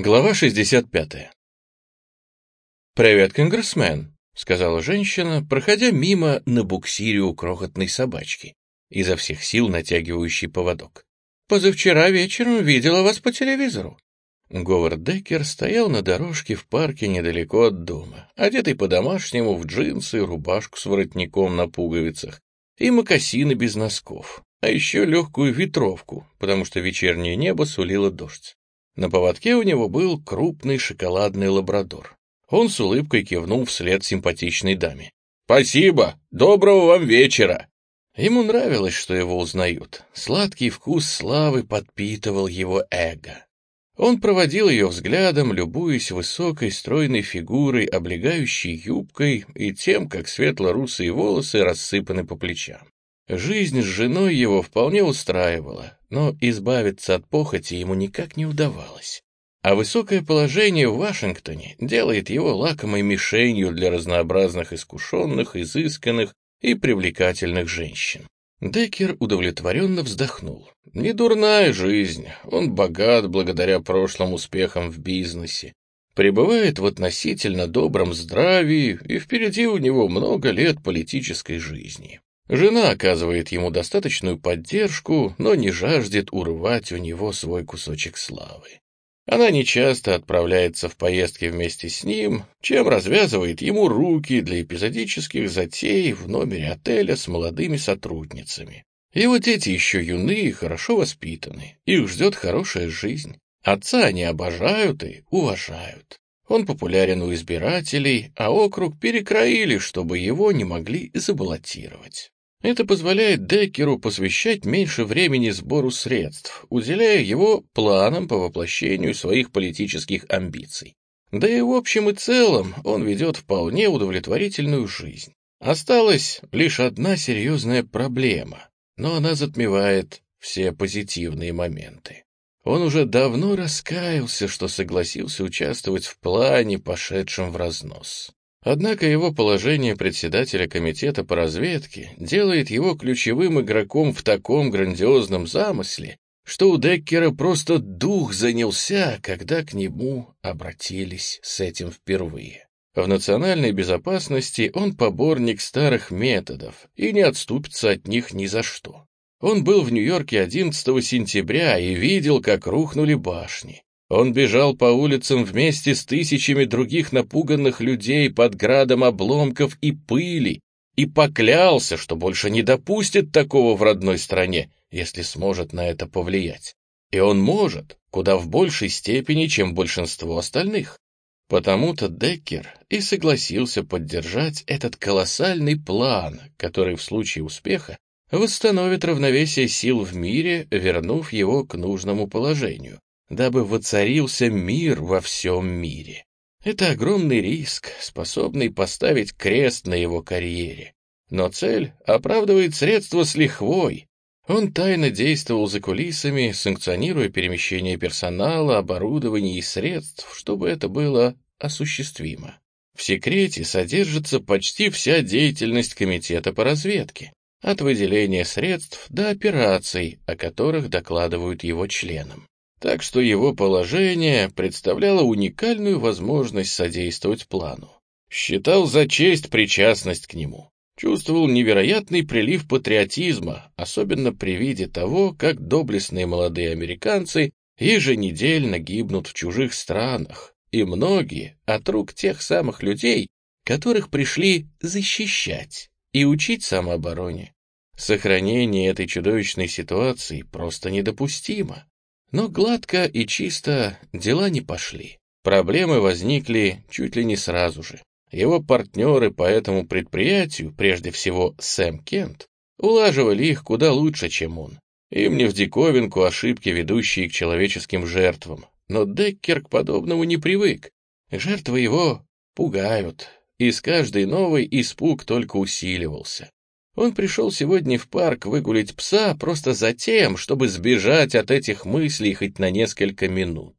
Глава 65. «Привет, конгрессмен», — сказала женщина, проходя мимо на буксире у крохотной собачки, изо всех сил натягивающий поводок. «Позавчера вечером видела вас по телевизору». Говард Деккер стоял на дорожке в парке недалеко от дома, одетый по-домашнему в джинсы, рубашку с воротником на пуговицах и мокасины без носков, а еще легкую ветровку, потому что вечернее небо сулило дождь. На поводке у него был крупный шоколадный лабрадор. Он с улыбкой кивнул вслед симпатичной даме. «Спасибо! Доброго вам вечера!» Ему нравилось, что его узнают. Сладкий вкус славы подпитывал его эго. Он проводил ее взглядом, любуясь высокой стройной фигурой, облегающей юбкой и тем, как светло-русые волосы рассыпаны по плечам. Жизнь с женой его вполне устраивала, но избавиться от похоти ему никак не удавалось. А высокое положение в Вашингтоне делает его лакомой мишенью для разнообразных искушенных, изысканных и привлекательных женщин. Деккер удовлетворенно вздохнул. Не дурная жизнь, он богат благодаря прошлым успехам в бизнесе, пребывает в относительно добром здравии, и впереди у него много лет политической жизни. Жена оказывает ему достаточную поддержку, но не жаждет урвать у него свой кусочек славы. Она нечасто отправляется в поездки вместе с ним, чем развязывает ему руки для эпизодических затей в номере отеля с молодыми сотрудницами. Его дети еще юны и хорошо воспитаны, их ждет хорошая жизнь. Отца они обожают и уважают. Он популярен у избирателей, а округ перекроили, чтобы его не могли забаллотировать. Это позволяет Деккеру посвящать меньше времени сбору средств, уделяя его планам по воплощению своих политических амбиций. Да и в общем и целом он ведет вполне удовлетворительную жизнь. Осталась лишь одна серьезная проблема, но она затмевает все позитивные моменты. Он уже давно раскаялся, что согласился участвовать в плане, пошедшем в разнос. Однако его положение председателя комитета по разведке делает его ключевым игроком в таком грандиозном замысле, что у Деккера просто дух занялся, когда к нему обратились с этим впервые. В национальной безопасности он поборник старых методов и не отступится от них ни за что. Он был в Нью-Йорке 11 сентября и видел, как рухнули башни. Он бежал по улицам вместе с тысячами других напуганных людей под градом обломков и пыли и поклялся, что больше не допустит такого в родной стране, если сможет на это повлиять. И он может, куда в большей степени, чем большинство остальных. Потому-то Деккер и согласился поддержать этот колоссальный план, который в случае успеха восстановит равновесие сил в мире, вернув его к нужному положению дабы воцарился мир во всем мире. Это огромный риск, способный поставить крест на его карьере. Но цель оправдывает средства с лихвой. Он тайно действовал за кулисами, санкционируя перемещение персонала, оборудования и средств, чтобы это было осуществимо. В секрете содержится почти вся деятельность Комитета по разведке, от выделения средств до операций, о которых докладывают его членам так что его положение представляло уникальную возможность содействовать плану. Считал за честь причастность к нему. Чувствовал невероятный прилив патриотизма, особенно при виде того, как доблестные молодые американцы еженедельно гибнут в чужих странах, и многие от рук тех самых людей, которых пришли защищать и учить самообороне. Сохранение этой чудовищной ситуации просто недопустимо. Но гладко и чисто дела не пошли. Проблемы возникли чуть ли не сразу же. Его партнеры по этому предприятию, прежде всего Сэм Кент, улаживали их куда лучше, чем он. Им не в диковинку ошибки, ведущие к человеческим жертвам. Но Деккер к подобному не привык. Жертвы его пугают, и с каждой новой испуг только усиливался. Он пришел сегодня в парк выгулить пса просто за тем, чтобы сбежать от этих мыслей хоть на несколько минут.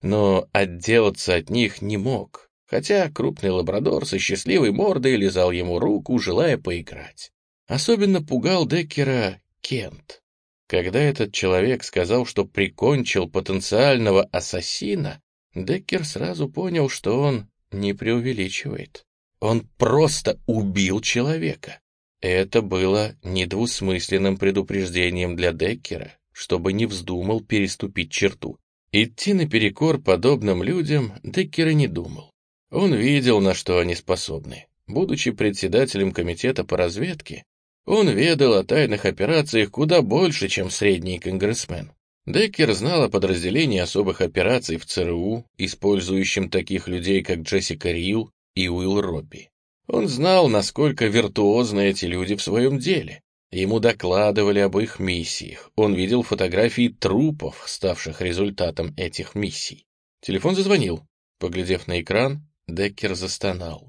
Но отделаться от них не мог, хотя крупный лабрадор со счастливой мордой лизал ему руку, желая поиграть. Особенно пугал Деккера Кент. Когда этот человек сказал, что прикончил потенциального ассасина, Деккер сразу понял, что он не преувеличивает. Он просто убил человека. Это было недвусмысленным предупреждением для Деккера, чтобы не вздумал переступить черту. Идти наперекор подобным людям Деккер не думал. Он видел, на что они способны. Будучи председателем комитета по разведке, он ведал о тайных операциях куда больше, чем средний конгрессмен. Деккер знал о подразделении особых операций в ЦРУ, использующем таких людей, как Джессика Рилл и Уилл Робби. Он знал, насколько виртуозны эти люди в своем деле. Ему докладывали об их миссиях. Он видел фотографии трупов, ставших результатом этих миссий. Телефон зазвонил. Поглядев на экран, Деккер застонал.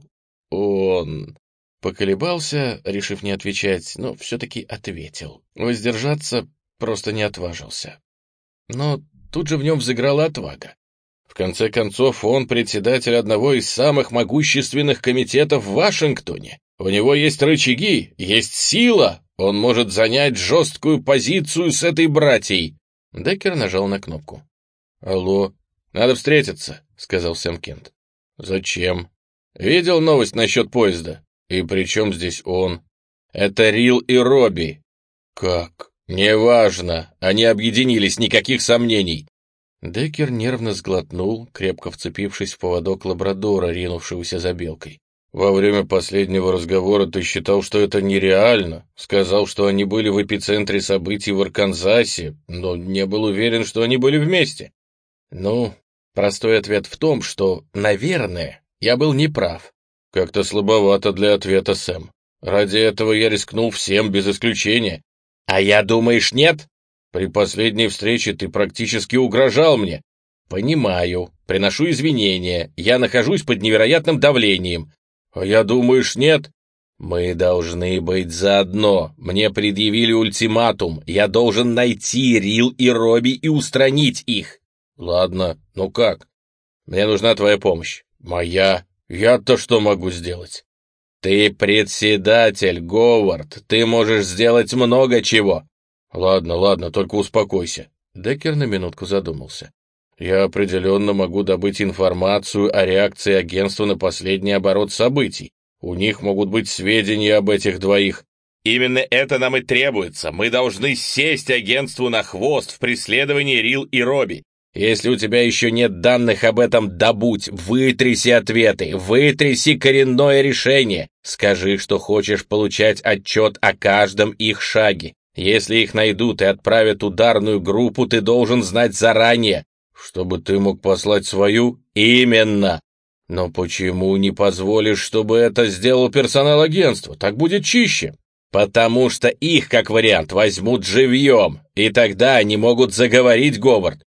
Он поколебался, решив не отвечать, но все-таки ответил. Воздержаться просто не отважился. Но тут же в нем взыграла отвага. В конце концов, он председатель одного из самых могущественных комитетов в Вашингтоне. У него есть рычаги, есть сила, он может занять жесткую позицию с этой братьей. Деккер нажал на кнопку. «Алло, надо встретиться», — сказал Сэм Кент. «Зачем?» «Видел новость насчет поезда? И при чем здесь он?» «Это Рил и Робби». «Как?» «Неважно, они объединились, никаких сомнений. Деккер нервно сглотнул, крепко вцепившись в поводок лабрадора, ринувшегося за белкой. «Во время последнего разговора ты считал, что это нереально, сказал, что они были в эпицентре событий в Арканзасе, но не был уверен, что они были вместе». «Ну, простой ответ в том, что, наверное, я был неправ». «Как-то слабовато для ответа, Сэм. Ради этого я рискнул всем, без исключения». «А я, думаешь, нет?» При последней встрече ты практически угрожал мне. Понимаю, приношу извинения, я нахожусь под невероятным давлением. А я думаешь, нет? Мы должны быть заодно. Мне предъявили ультиматум. Я должен найти Рил и Робби и устранить их. Ладно, ну как? Мне нужна твоя помощь. Моя? Я-то что могу сделать? Ты председатель, Говард. Ты можешь сделать много чего. «Ладно, ладно, только успокойся». Деккер на минутку задумался. «Я определенно могу добыть информацию о реакции агентства на последний оборот событий. У них могут быть сведения об этих двоих». «Именно это нам и требуется. Мы должны сесть агентству на хвост в преследовании Рил и Робби. Если у тебя еще нет данных об этом, добудь, вытряси ответы, вытряси коренное решение. Скажи, что хочешь получать отчет о каждом их шаге. Если их найдут и отправят ударную группу, ты должен знать заранее, чтобы ты мог послать свою? Именно. Но почему не позволишь, чтобы это сделал персонал агентства? Так будет чище. Потому что их, как вариант, возьмут живьем, и тогда они могут заговорить, Говард.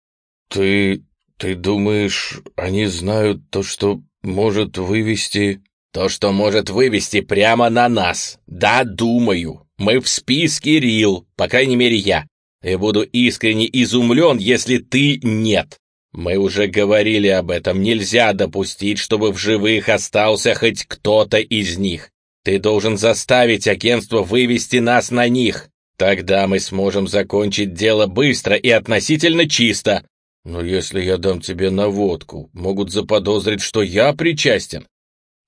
Ты... ты думаешь, они знают то, что может вывести... То, что может вывести прямо на нас. Да, думаю. Мы в списке Рил, по крайней мере я. И буду искренне изумлен, если ты нет. Мы уже говорили об этом, нельзя допустить, чтобы в живых остался хоть кто-то из них. Ты должен заставить агентство вывести нас на них. Тогда мы сможем закончить дело быстро и относительно чисто. Но если я дам тебе наводку, могут заподозрить, что я причастен.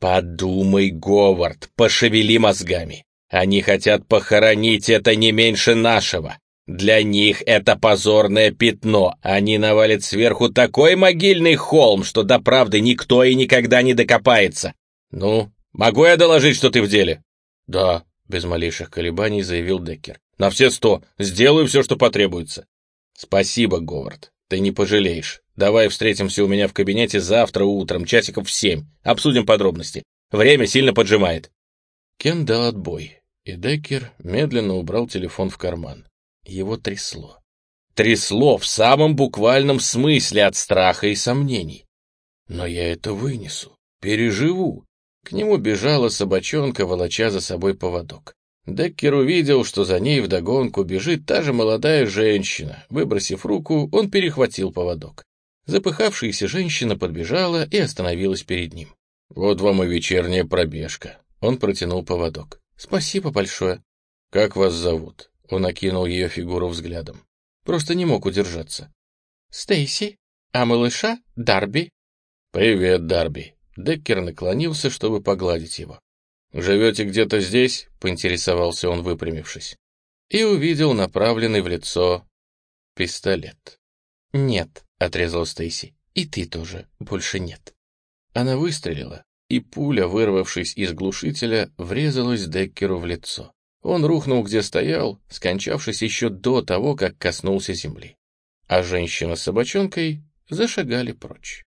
Подумай, Говард, пошевели мозгами. Они хотят похоронить это не меньше нашего. Для них это позорное пятно. Они навалят сверху такой могильный холм, что до правды никто и никогда не докопается. Ну, могу я доложить, что ты в деле? Да, без малейших колебаний заявил Деккер. На все сто. Сделаю все, что потребуется. Спасибо, Говард. Ты не пожалеешь. Давай встретимся у меня в кабинете завтра утром, часиков в семь. Обсудим подробности. Время сильно поджимает. Кен дал отбой и Деккер медленно убрал телефон в карман. Его трясло. Трясло в самом буквальном смысле от страха и сомнений. Но я это вынесу, переживу. К нему бежала собачонка, волоча за собой поводок. Деккер увидел, что за ней вдогонку бежит та же молодая женщина. Выбросив руку, он перехватил поводок. Запыхавшаяся женщина подбежала и остановилась перед ним. «Вот вам и вечерняя пробежка». Он протянул поводок. «Спасибо большое». «Как вас зовут?» Он окинул ее фигуру взглядом. Просто не мог удержаться. «Стейси». А малыша — Дарби». «Привет, Дарби». Деккер наклонился, чтобы погладить его. «Живете где-то здесь?» — поинтересовался он, выпрямившись. И увидел направленный в лицо пистолет. «Нет», — отрезал Стейси, — «и ты тоже больше нет». Она выстрелила, и пуля, вырвавшись из глушителя, врезалась Деккеру в лицо. Он рухнул, где стоял, скончавшись еще до того, как коснулся земли. А женщина с собачонкой зашагали прочь.